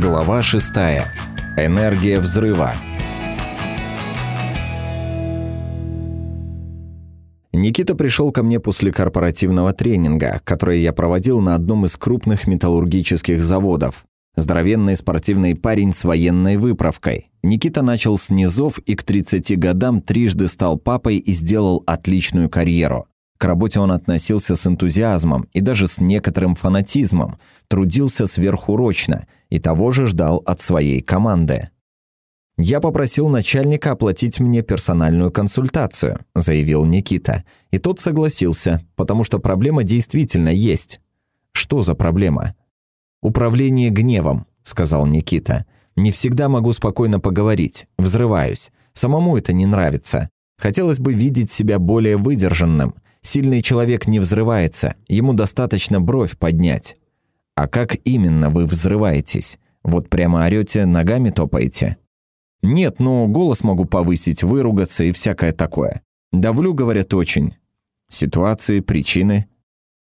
Глава 6. Энергия взрыва. Никита пришел ко мне после корпоративного тренинга, который я проводил на одном из крупных металлургических заводов. Здоровенный спортивный парень с военной выправкой. Никита начал с низов и к 30 годам трижды стал папой и сделал отличную карьеру. К работе он относился с энтузиазмом и даже с некоторым фанатизмом, трудился сверхурочно и того же ждал от своей команды. «Я попросил начальника оплатить мне персональную консультацию», – заявил Никита. И тот согласился, потому что проблема действительно есть. «Что за проблема?» «Управление гневом», – сказал Никита. «Не всегда могу спокойно поговорить, взрываюсь. Самому это не нравится. Хотелось бы видеть себя более выдержанным, Сильный человек не взрывается, ему достаточно бровь поднять. А как именно вы взрываетесь? Вот прямо орете, ногами топаете? Нет, но голос могу повысить, выругаться и всякое такое. Давлю, говорят, очень. Ситуации, причины.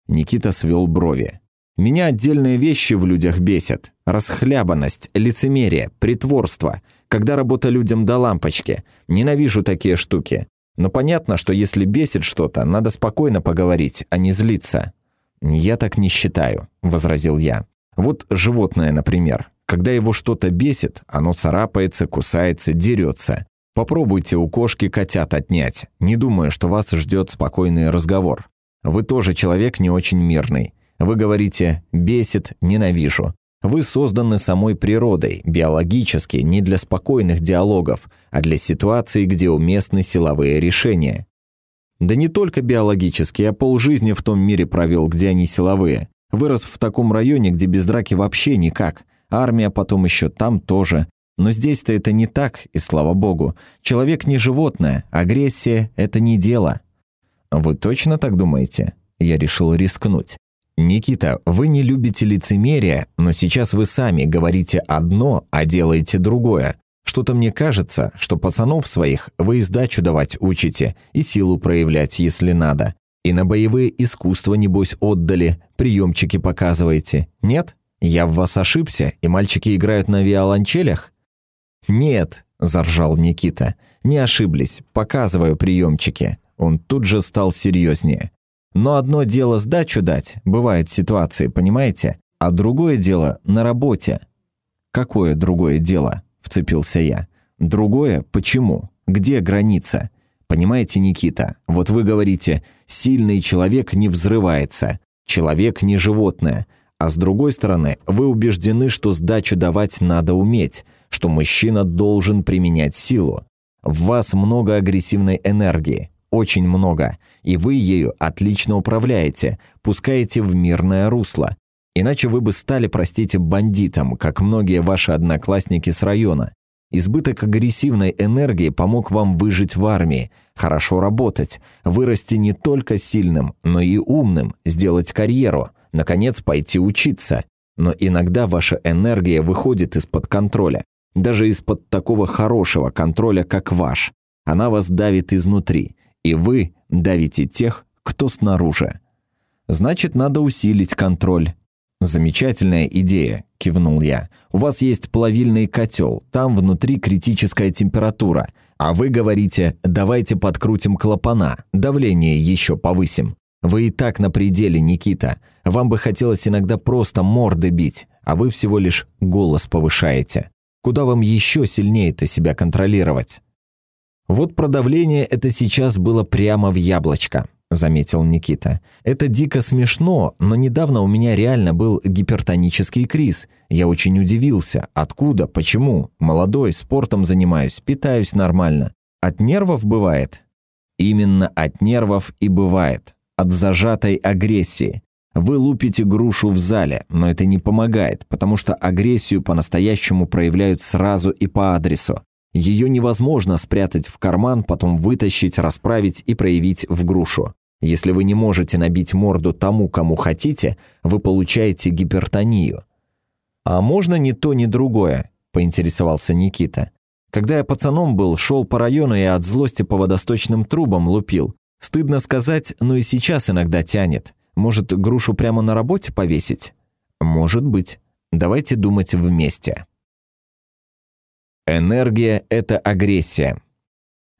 Никита свел брови. Меня отдельные вещи в людях бесят. Расхлябанность, лицемерие, притворство. Когда работа людям до лампочки. Ненавижу такие штуки. Но понятно, что если бесит что-то, надо спокойно поговорить, а не злиться. «Я так не считаю», – возразил я. «Вот животное, например. Когда его что-то бесит, оно царапается, кусается, дерется. Попробуйте у кошки котят отнять, не думая, что вас ждет спокойный разговор. Вы тоже человек не очень мирный. Вы говорите «бесит, ненавижу». Вы созданы самой природой, биологически, не для спокойных диалогов, а для ситуаций, где уместны силовые решения. Да не только биологически, я полжизни в том мире провел, где они силовые. Вырос в таком районе, где без драки вообще никак. Армия потом еще там тоже. Но здесь-то это не так, и слава богу. Человек не животное, агрессия – это не дело. Вы точно так думаете? Я решил рискнуть. «Никита, вы не любите лицемерие, но сейчас вы сами говорите одно, а делаете другое. Что-то мне кажется, что пацанов своих вы и сдачу давать учите, и силу проявлять, если надо. И на боевые искусства, небось, отдали, приемчики показываете. Нет? Я в вас ошибся, и мальчики играют на виолончелях?» «Нет», – заржал Никита, – «не ошиблись, показываю приемчики». Он тут же стал серьезнее. Но одно дело сдачу дать, бывают ситуации, понимаете? А другое дело на работе. Какое другое дело? Вцепился я. Другое почему? Где граница? Понимаете, Никита, вот вы говорите, сильный человек не взрывается, человек не животное, а с другой стороны, вы убеждены, что сдачу давать надо уметь, что мужчина должен применять силу. В вас много агрессивной энергии, очень много, и вы ею отлично управляете, пускаете в мирное русло. Иначе вы бы стали, простите, бандитом, как многие ваши одноклассники с района. Избыток агрессивной энергии помог вам выжить в армии, хорошо работать, вырасти не только сильным, но и умным, сделать карьеру, наконец пойти учиться. Но иногда ваша энергия выходит из-под контроля, даже из-под такого хорошего контроля, как ваш. Она вас давит изнутри, и вы давите тех, кто снаружи. Значит, надо усилить контроль. Замечательная идея, кивнул я. У вас есть плавильный котел, там внутри критическая температура, а вы говорите, давайте подкрутим клапана, давление еще повысим. Вы и так на пределе, Никита. Вам бы хотелось иногда просто морды бить, а вы всего лишь голос повышаете. Куда вам еще сильнее-то себя контролировать? «Вот про давление это сейчас было прямо в яблочко», – заметил Никита. «Это дико смешно, но недавно у меня реально был гипертонический криз. Я очень удивился. Откуда? Почему? Молодой, спортом занимаюсь, питаюсь нормально. От нервов бывает?» «Именно от нервов и бывает. От зажатой агрессии. Вы лупите грушу в зале, но это не помогает, потому что агрессию по-настоящему проявляют сразу и по адресу. Ее невозможно спрятать в карман, потом вытащить, расправить и проявить в грушу. Если вы не можете набить морду тому, кому хотите, вы получаете гипертонию. «А можно ни то, ни другое?» – поинтересовался Никита. «Когда я пацаном был, шел по району и от злости по водосточным трубам лупил. Стыдно сказать, но и сейчас иногда тянет. Может, грушу прямо на работе повесить?» «Может быть». Давайте думать вместе. Энергия – это агрессия.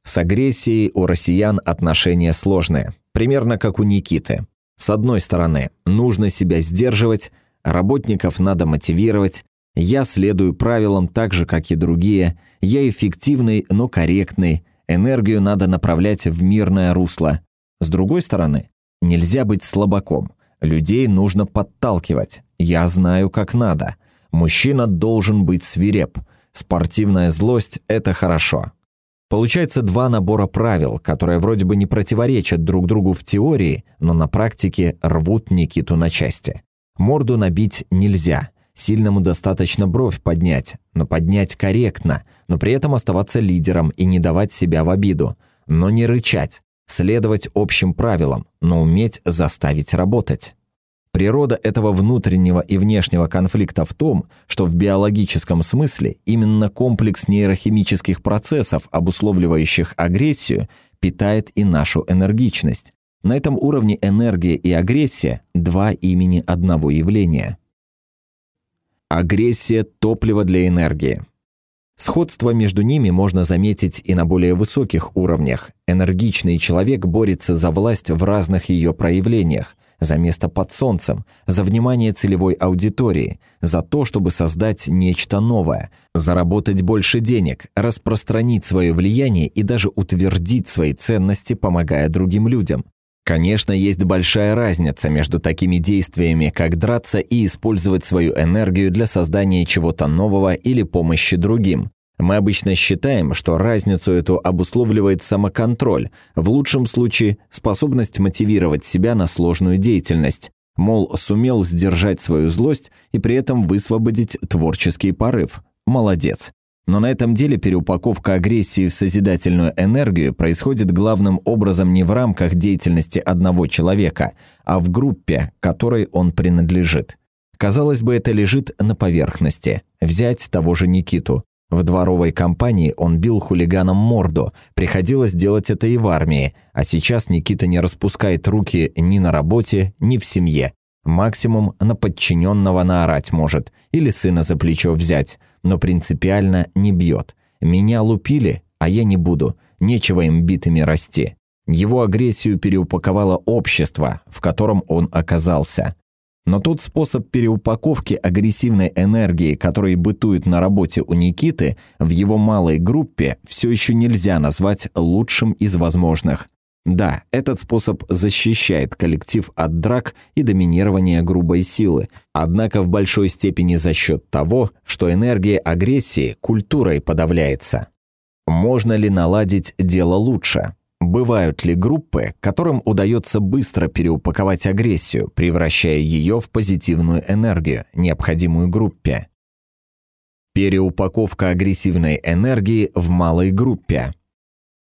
С агрессией у россиян отношения сложные, примерно как у Никиты. С одной стороны, нужно себя сдерживать, работников надо мотивировать, я следую правилам так же, как и другие, я эффективный, но корректный, энергию надо направлять в мирное русло. С другой стороны, нельзя быть слабаком, людей нужно подталкивать, я знаю, как надо. Мужчина должен быть свиреп, спортивная злость – это хорошо. Получается два набора правил, которые вроде бы не противоречат друг другу в теории, но на практике рвут Никиту на части. Морду набить нельзя, сильному достаточно бровь поднять, но поднять корректно, но при этом оставаться лидером и не давать себя в обиду, но не рычать, следовать общим правилам, но уметь заставить работать. Природа этого внутреннего и внешнего конфликта в том, что в биологическом смысле именно комплекс нейрохимических процессов, обусловливающих агрессию, питает и нашу энергичность. На этом уровне энергия и агрессия – два имени одного явления. Агрессия – топливо для энергии. Сходство между ними можно заметить и на более высоких уровнях. Энергичный человек борется за власть в разных ее проявлениях, за место под солнцем, за внимание целевой аудитории, за то, чтобы создать нечто новое, заработать больше денег, распространить свое влияние и даже утвердить свои ценности, помогая другим людям. Конечно, есть большая разница между такими действиями, как драться и использовать свою энергию для создания чего-то нового или помощи другим. Мы обычно считаем, что разницу эту обусловливает самоконтроль, в лучшем случае способность мотивировать себя на сложную деятельность. Мол, сумел сдержать свою злость и при этом высвободить творческий порыв. Молодец. Но на этом деле переупаковка агрессии в созидательную энергию происходит главным образом не в рамках деятельности одного человека, а в группе, которой он принадлежит. Казалось бы, это лежит на поверхности. Взять того же Никиту. В дворовой компании он бил хулиганам морду, приходилось делать это и в армии, а сейчас Никита не распускает руки ни на работе, ни в семье. Максимум на подчиненного наорать может или сына за плечо взять, но принципиально не бьет. Меня лупили, а я не буду, нечего им битыми расти. Его агрессию переупаковало общество, в котором он оказался. Но тот способ переупаковки агрессивной энергии, который бытует на работе у Никиты, в его малой группе все еще нельзя назвать лучшим из возможных. Да, этот способ защищает коллектив от драк и доминирования грубой силы, однако в большой степени за счет того, что энергия агрессии культурой подавляется. Можно ли наладить дело лучше? Бывают ли группы, которым удается быстро переупаковать агрессию, превращая ее в позитивную энергию, необходимую группе? Переупаковка агрессивной энергии в малой группе.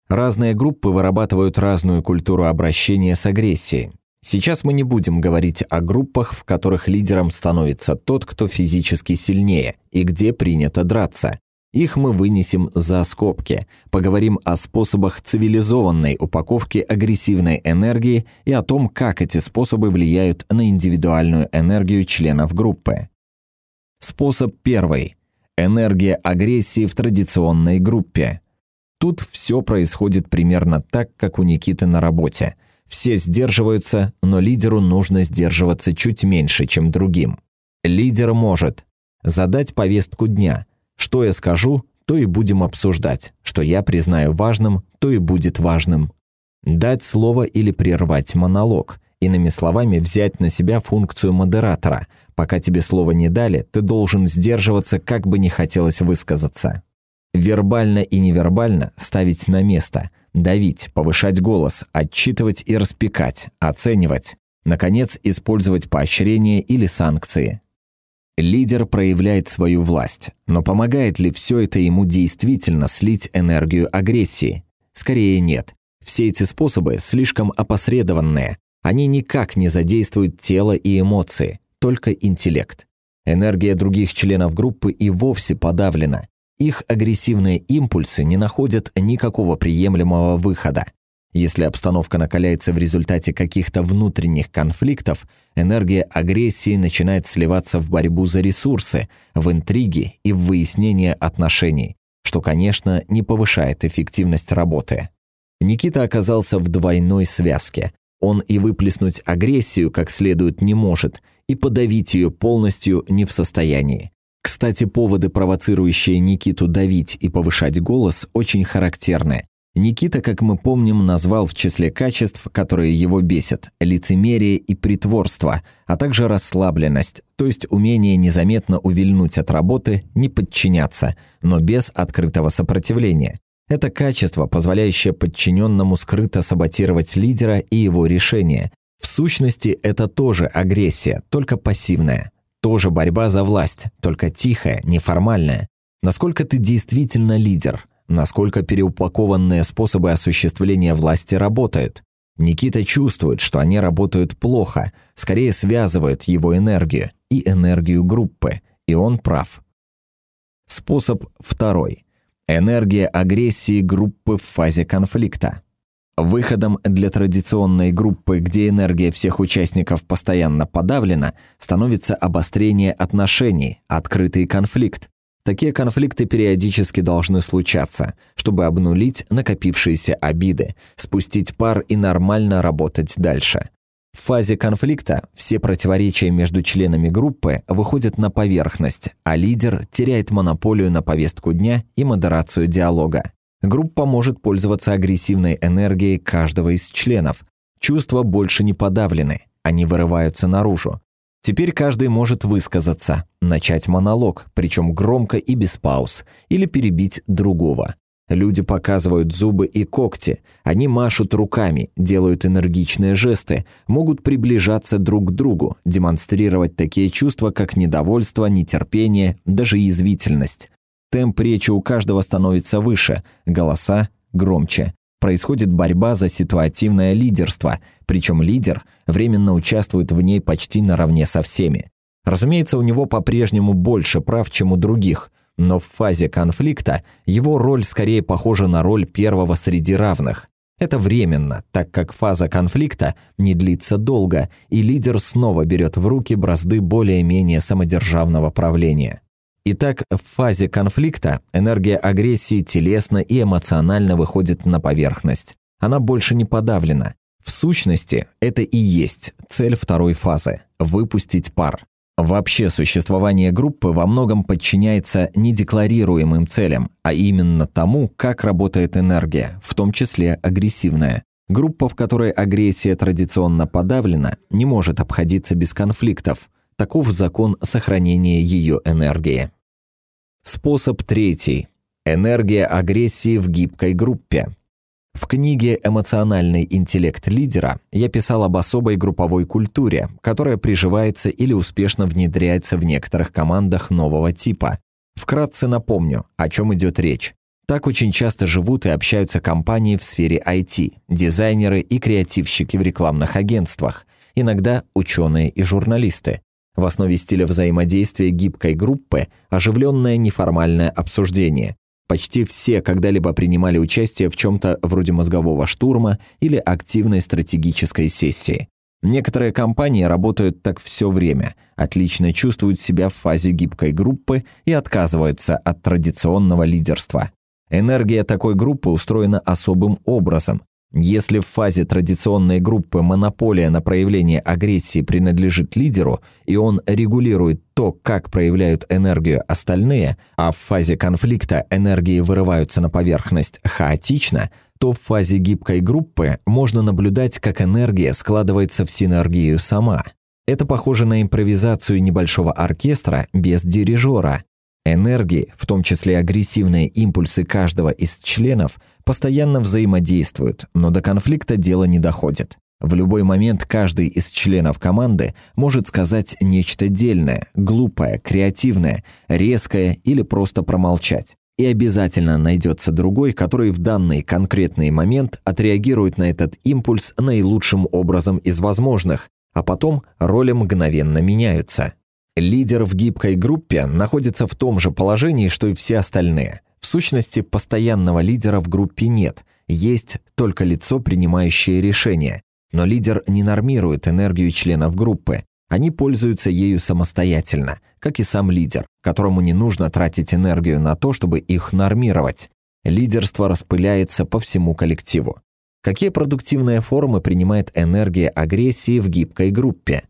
Разные группы вырабатывают разную культуру обращения с агрессией. Сейчас мы не будем говорить о группах, в которых лидером становится тот, кто физически сильнее, и где принято драться. Их мы вынесем за скобки, поговорим о способах цивилизованной упаковки агрессивной энергии и о том, как эти способы влияют на индивидуальную энергию членов группы. Способ первый. Энергия агрессии в традиционной группе. Тут все происходит примерно так, как у Никиты на работе. Все сдерживаются, но лидеру нужно сдерживаться чуть меньше, чем другим. Лидер может задать повестку дня – что я скажу, то и будем обсуждать. Что я признаю важным, то и будет важным. Дать слово или прервать монолог. Иными словами, взять на себя функцию модератора. Пока тебе слова не дали, ты должен сдерживаться, как бы не хотелось высказаться. Вербально и невербально ставить на место, давить, повышать голос, отчитывать и распекать, оценивать. Наконец, использовать поощрение или санкции. Лидер проявляет свою власть, но помогает ли все это ему действительно слить энергию агрессии? Скорее нет. Все эти способы слишком опосредованные. Они никак не задействуют тело и эмоции, только интеллект. Энергия других членов группы и вовсе подавлена. Их агрессивные импульсы не находят никакого приемлемого выхода. Если обстановка накаляется в результате каких-то внутренних конфликтов, энергия агрессии начинает сливаться в борьбу за ресурсы, в интриги и в выяснение отношений, что, конечно, не повышает эффективность работы. Никита оказался в двойной связке. Он и выплеснуть агрессию как следует не может, и подавить ее полностью не в состоянии. Кстати, поводы, провоцирующие Никиту давить и повышать голос, очень характерны. Никита, как мы помним, назвал в числе качеств, которые его бесят, лицемерие и притворство, а также расслабленность, то есть умение незаметно увильнуть от работы, не подчиняться, но без открытого сопротивления. Это качество, позволяющее подчиненному скрыто саботировать лидера и его решения. В сущности, это тоже агрессия, только пассивная. Тоже борьба за власть, только тихая, неформальная. Насколько ты действительно лидер – насколько переупакованные способы осуществления власти работают. Никита чувствует, что они работают плохо, скорее связывают его энергию и энергию группы, и он прав. Способ второй. Энергия агрессии группы в фазе конфликта. Выходом для традиционной группы, где энергия всех участников постоянно подавлена, становится обострение отношений, открытый конфликт, Такие конфликты периодически должны случаться, чтобы обнулить накопившиеся обиды, спустить пар и нормально работать дальше. В фазе конфликта все противоречия между членами группы выходят на поверхность, а лидер теряет монополию на повестку дня и модерацию диалога. Группа может пользоваться агрессивной энергией каждого из членов. Чувства больше не подавлены, они вырываются наружу. Теперь каждый может высказаться, начать монолог, причем громко и без пауз, или перебить другого. Люди показывают зубы и когти, они машут руками, делают энергичные жесты, могут приближаться друг к другу, демонстрировать такие чувства, как недовольство, нетерпение, даже язвительность. Темп речи у каждого становится выше, голоса громче происходит борьба за ситуативное лидерство, причем лидер временно участвует в ней почти наравне со всеми. Разумеется, у него по-прежнему больше прав, чем у других, но в фазе конфликта его роль скорее похожа на роль первого среди равных. Это временно, так как фаза конфликта не длится долго, и лидер снова берет в руки бразды более-менее самодержавного правления. Итак, в фазе конфликта энергия агрессии телесно и эмоционально выходит на поверхность. Она больше не подавлена. В сущности, это и есть цель второй фазы – выпустить пар. Вообще существование группы во многом подчиняется недекларируемым целям, а именно тому, как работает энергия, в том числе агрессивная. Группа, в которой агрессия традиционно подавлена, не может обходиться без конфликтов, Таков закон сохранения ее энергии. Способ третий. Энергия агрессии в гибкой группе. В книге «Эмоциональный интеллект лидера» я писал об особой групповой культуре, которая приживается или успешно внедряется в некоторых командах нового типа. Вкратце напомню, о чем идет речь. Так очень часто живут и общаются компании в сфере IT, дизайнеры и креативщики в рекламных агентствах, иногда ученые и журналисты. В основе стиля взаимодействия гибкой группы – оживленное неформальное обсуждение. Почти все когда-либо принимали участие в чем-то вроде мозгового штурма или активной стратегической сессии. Некоторые компании работают так все время, отлично чувствуют себя в фазе гибкой группы и отказываются от традиционного лидерства. Энергия такой группы устроена особым образом. Если в фазе традиционной группы монополия на проявление агрессии принадлежит лидеру, и он регулирует то, как проявляют энергию остальные, а в фазе конфликта энергии вырываются на поверхность хаотично, то в фазе гибкой группы можно наблюдать, как энергия складывается в синергию сама. Это похоже на импровизацию небольшого оркестра без дирижера. Энергии, в том числе агрессивные импульсы каждого из членов, постоянно взаимодействуют, но до конфликта дело не доходит. В любой момент каждый из членов команды может сказать нечто дельное, глупое, креативное, резкое или просто промолчать. И обязательно найдется другой, который в данный конкретный момент отреагирует на этот импульс наилучшим образом из возможных, а потом роли мгновенно меняются. Лидер в гибкой группе находится в том же положении, что и все остальные. В сущности, постоянного лидера в группе нет, есть только лицо, принимающее решения. Но лидер не нормирует энергию членов группы. Они пользуются ею самостоятельно, как и сам лидер, которому не нужно тратить энергию на то, чтобы их нормировать. Лидерство распыляется по всему коллективу. Какие продуктивные формы принимает энергия агрессии в гибкой группе?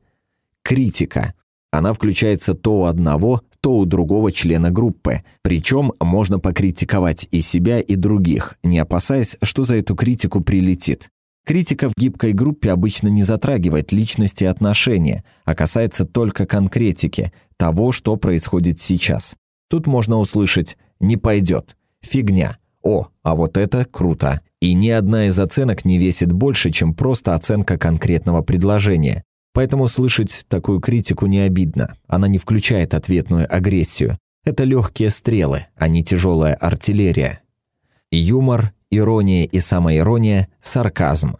Критика. Она включается то у одного, то у другого члена группы. Причем можно покритиковать и себя, и других, не опасаясь, что за эту критику прилетит. Критика в гибкой группе обычно не затрагивает личности и отношения, а касается только конкретики, того, что происходит сейчас. Тут можно услышать «не пойдет», «фигня», «о, а вот это круто». И ни одна из оценок не весит больше, чем просто оценка конкретного предложения. Поэтому слышать такую критику не обидно. Она не включает ответную агрессию. Это легкие стрелы, а не тяжелая артиллерия. Юмор, ирония и самоирония – сарказм.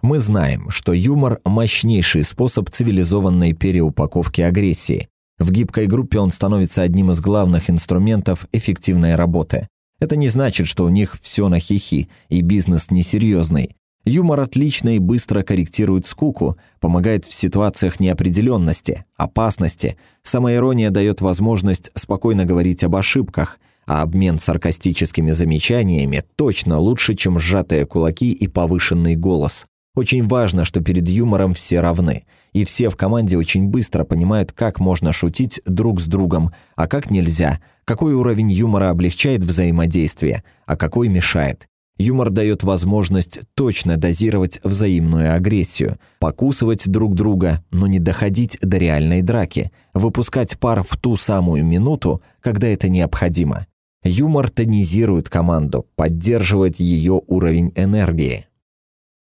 Мы знаем, что юмор – мощнейший способ цивилизованной переупаковки агрессии. В гибкой группе он становится одним из главных инструментов эффективной работы. Это не значит, что у них все на хихи и бизнес несерьезный. Юмор отлично и быстро корректирует скуку, помогает в ситуациях неопределенности, опасности. Самоирония дает возможность спокойно говорить об ошибках, а обмен саркастическими замечаниями точно лучше, чем сжатые кулаки и повышенный голос. Очень важно, что перед юмором все равны, и все в команде очень быстро понимают, как можно шутить друг с другом, а как нельзя – какой уровень юмора облегчает взаимодействие, а какой мешает. Юмор дает возможность точно дозировать взаимную агрессию, покусывать друг друга, но не доходить до реальной драки, выпускать пар в ту самую минуту, когда это необходимо. Юмор тонизирует команду, поддерживает ее уровень энергии.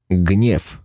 Гнев.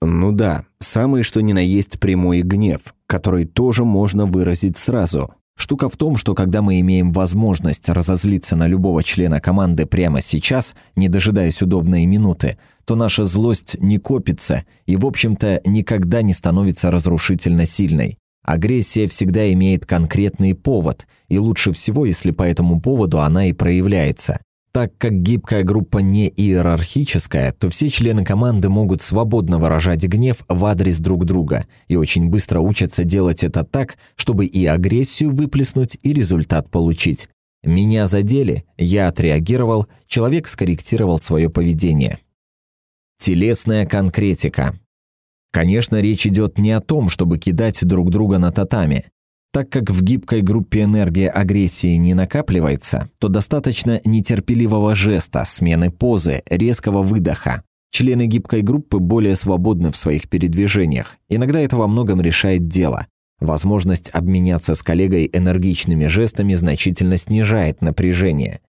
Ну да, самый что ни на есть прямой гнев, который тоже можно выразить сразу. Штука в том, что когда мы имеем возможность разозлиться на любого члена команды прямо сейчас, не дожидаясь удобной минуты, то наша злость не копится и, в общем-то, никогда не становится разрушительно сильной. Агрессия всегда имеет конкретный повод, и лучше всего, если по этому поводу она и проявляется. Так как гибкая группа не иерархическая, то все члены команды могут свободно выражать гнев в адрес друг друга и очень быстро учатся делать это так, чтобы и агрессию выплеснуть, и результат получить. Меня задели, я отреагировал, человек скорректировал свое поведение. Телесная конкретика. Конечно, речь идет не о том, чтобы кидать друг друга на татами. Так как в гибкой группе энергия агрессии не накапливается, то достаточно нетерпеливого жеста, смены позы, резкого выдоха. Члены гибкой группы более свободны в своих передвижениях. Иногда это во многом решает дело. Возможность обменяться с коллегой энергичными жестами значительно снижает напряжение.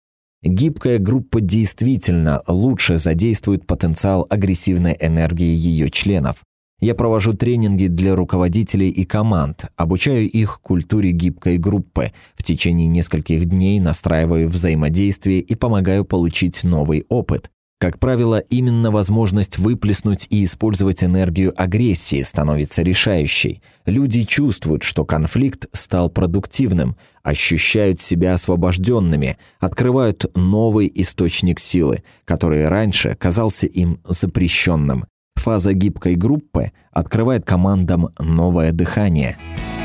Гибкая группа действительно лучше задействует потенциал агрессивной энергии ее членов. Я провожу тренинги для руководителей и команд, обучаю их культуре гибкой группы, в течение нескольких дней настраиваю взаимодействие и помогаю получить новый опыт. Как правило, именно возможность выплеснуть и использовать энергию агрессии становится решающей. Люди чувствуют, что конфликт стал продуктивным, ощущают себя освобожденными, открывают новый источник силы, который раньше казался им запрещенным. Фаза гибкой группы открывает командам новое дыхание –